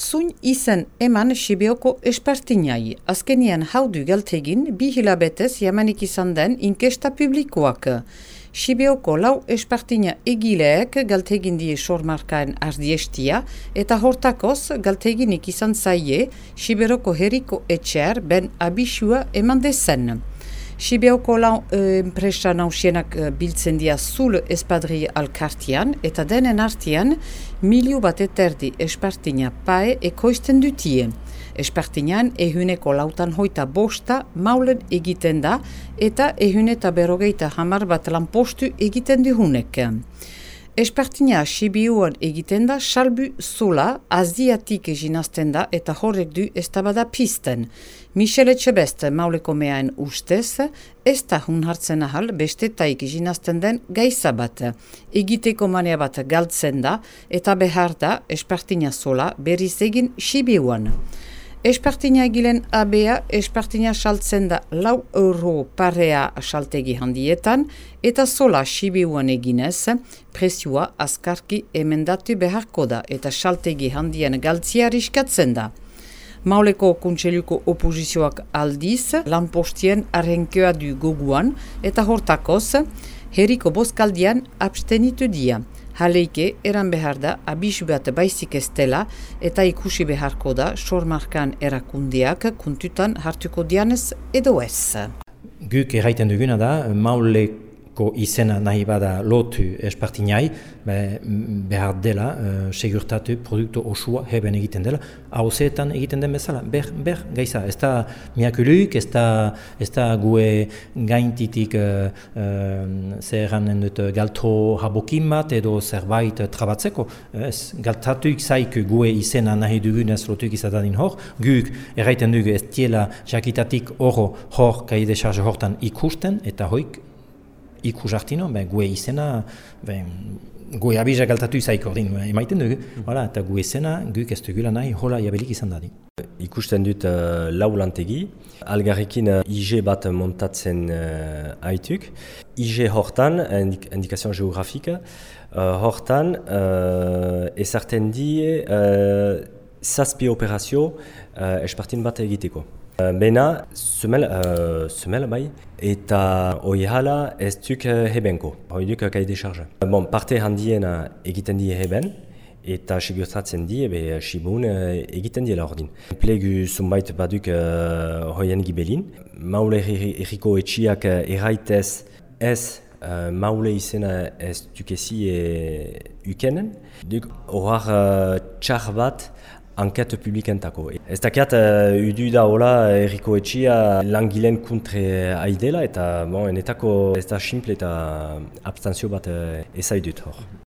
Zuin izen eman Sibioko espartinai. Azkenian haudu galtegin bi hilabetez jamanik izan den inkesta publikoak. Sibioko lau espartina egileek galtegin die sormarkaen ardiestia eta hortakoz galteginik izan zaie Siberoko heriko etxer ben abisua eman dezen. Sibioko lau enpresa nausienak biltzen dia zul espadri alkartian eta denen artian milio bat eterdi espartina pae ekoizten dutie. Espartinan ehuneko lautan hoita bosta maulen egiten da eta ehuneta berogeita hamar bat lanpostu egiten duhunek. Espartina Sibiuan egiten da salbu zola aziatik eginazten da eta horrek du ez bada pisten. Michel Etxebest mauleko mehaen ustez, ez da hun hartzen ahal beste taik eginazten den gaiza bat. Egiteko manea bat galtzen da eta behar da Espartina zola berriz egin Sibiuan. Espartina egilen abea, espartina saltzen da lau euro parea saltegi handietan, eta sola sibiuan eginez, presioa azkarki emendatu beharko da, eta saltegi handien galtzia riskatzen da. Mauleko kontseluko opozizioak aldiz, lanpostien arrenkoa du goguan, eta hortakoz, heriko boskaldian abstenitu dia. Haleike, eran behar da, abisu bat baizik ez dela, eta ikusi beharko da, sormarkan erakundiak kuntutan hartuko dianez edo ez. Guk erraiten duguna da, maulek ko izena nahi bada lotu espartinai, be, behar dela uh, segurtatu produktu osua heben egiten dela, hauzeetan egiten den bezala, ber, ber, gaiza, ez da miakuluk, ez da, ez da gue gaintitik uh, zerranen dut galtro habokin bat edo zerbait trabatzeko, ez, galtatuik zaik gue izena nahi dugunez lotuik izaten hor, guk erraiten dugu ez tiela jakitatik oro hor kaide charge hortan ikusten, eta hoik ikus hartino, ben, gue izena, ben, gue abizak galtatu izaik ordin, emaiten dugu, mm. eta gue izena, guk ez dugula nahi, hola jabelik izan dadi. Ikusten dut uh, lau lantegi, algarrekin uh, IG bat montatzen uh, aituk. IG hortan, indik indikazioan geografika, uh, hortan uh, ezarten di uh, zazpi operazio uh, espartin bat egiteko. Bena, semel, uh, semel bai, eta hoi hala ez duk uh, hebenko, hoi duk uh, kaide charge. Bon, parte handiena egiten die heben, eta sigurtatzen die, ebe sibun uh, egiten diela ordin. Plegu zumbait baduk uh, hoien gibelin, maule erriko etxiak erraitez ez Uh, maule izena ez dukezi e, ukenen. Duk horar uh, txar bat enquête publikentako. Ez dakiat, uh, udu da hola erriko etxia langilen kuntre aidela eta bon, enetako ez da simple eta abstantzio bat uh, ezaidut hor.